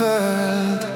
a